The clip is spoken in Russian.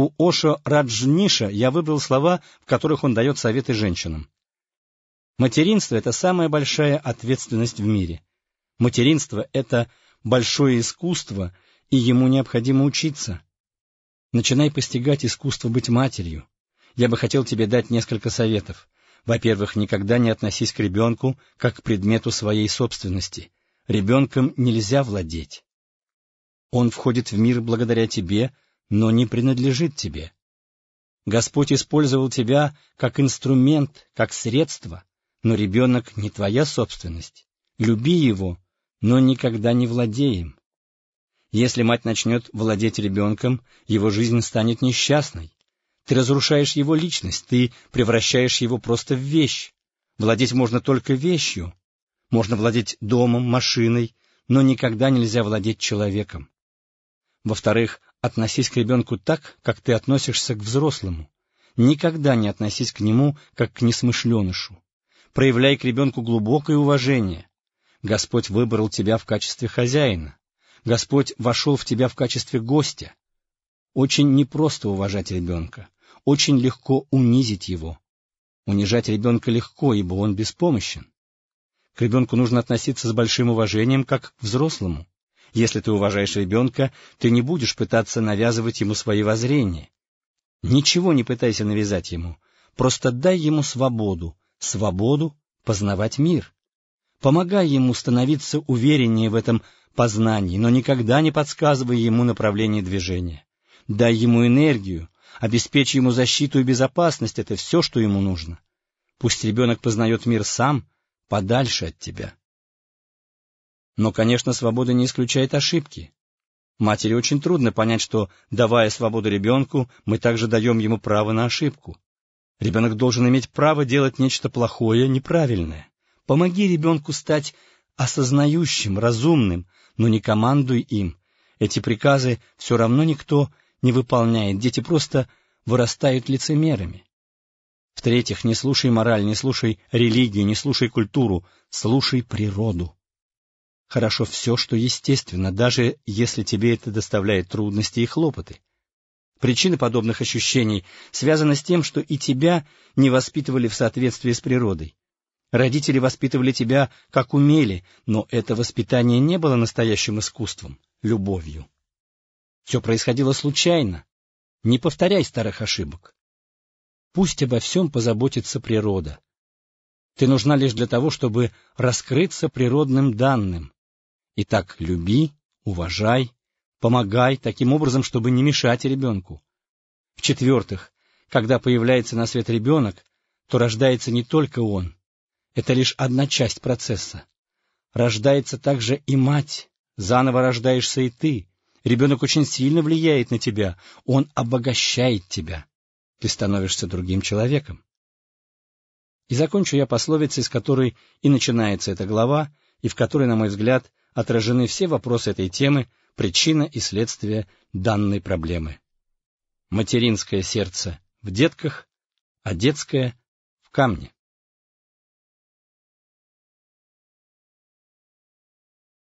У Ошо Раджниша я выбрал слова, в которых он дает советы женщинам. Материнство — это самая большая ответственность в мире. Материнство — это большое искусство, и ему необходимо учиться. Начинай постигать искусство быть матерью. Я бы хотел тебе дать несколько советов. Во-первых, никогда не относись к ребенку как к предмету своей собственности. Ребенком нельзя владеть. Он входит в мир благодаря тебе, но не принадлежит тебе. Господь использовал тебя как инструмент, как средство, но ребенок не твоя собственность. Люби его, но никогда не владей им. Если мать начнет владеть ребенком, его жизнь станет несчастной. Ты разрушаешь его личность, ты превращаешь его просто в вещь. Владеть можно только вещью. Можно владеть домом, машиной, но никогда нельзя владеть человеком. Во-вторых, относись к ребенку так, как ты относишься к взрослому. Никогда не относись к нему, как к несмышленышу. Проявляй к ребенку глубокое уважение. Господь выбрал тебя в качестве хозяина. Господь вошел в тебя в качестве гостя. Очень непросто уважать ребенка, очень легко унизить его. Унижать ребенка легко, ибо он беспомощен. К ребенку нужно относиться с большим уважением, как к взрослому. Если ты уважаешь ребенка, ты не будешь пытаться навязывать ему свои воззрения. Ничего не пытайся навязать ему, просто дай ему свободу, свободу познавать мир. Помогай ему становиться увереннее в этом познании, но никогда не подсказывай ему направление движения. Дай ему энергию, обеспечь ему защиту и безопасность — это все, что ему нужно. Пусть ребенок познает мир сам, подальше от тебя. Но, конечно, свобода не исключает ошибки. Матери очень трудно понять, что, давая свободу ребенку, мы также даем ему право на ошибку. Ребенок должен иметь право делать нечто плохое, неправильное. Помоги ребенку стать осознающим, разумным, но не командуй им. Эти приказы все равно никто не выполняет, дети просто вырастают лицемерами. В-третьих, не слушай мораль, не слушай религию, не слушай культуру, слушай природу. Хорошо все, что естественно, даже если тебе это доставляет трудности и хлопоты. Причина подобных ощущений связана с тем, что и тебя не воспитывали в соответствии с природой. Родители воспитывали тебя, как умели, но это воспитание не было настоящим искусством, любовью. Все происходило случайно. Не повторяй старых ошибок. Пусть обо всем позаботится природа. Ты нужна лишь для того, чтобы раскрыться природным данным, Итак, люби, уважай, помогай таким образом, чтобы не мешать ребенку. В-четвертых, когда появляется на свет ребенок, то рождается не только он. Это лишь одна часть процесса. Рождается также и мать, заново рождаешься и ты. Ребенок очень сильно влияет на тебя, он обогащает тебя. Ты становишься другим человеком. И закончу я пословицей, с которой и начинается эта глава, и в которой, на мой взгляд, отражены все вопросы этой темы, причина и следствие данной проблемы. Материнское сердце в детках, а детское в камне.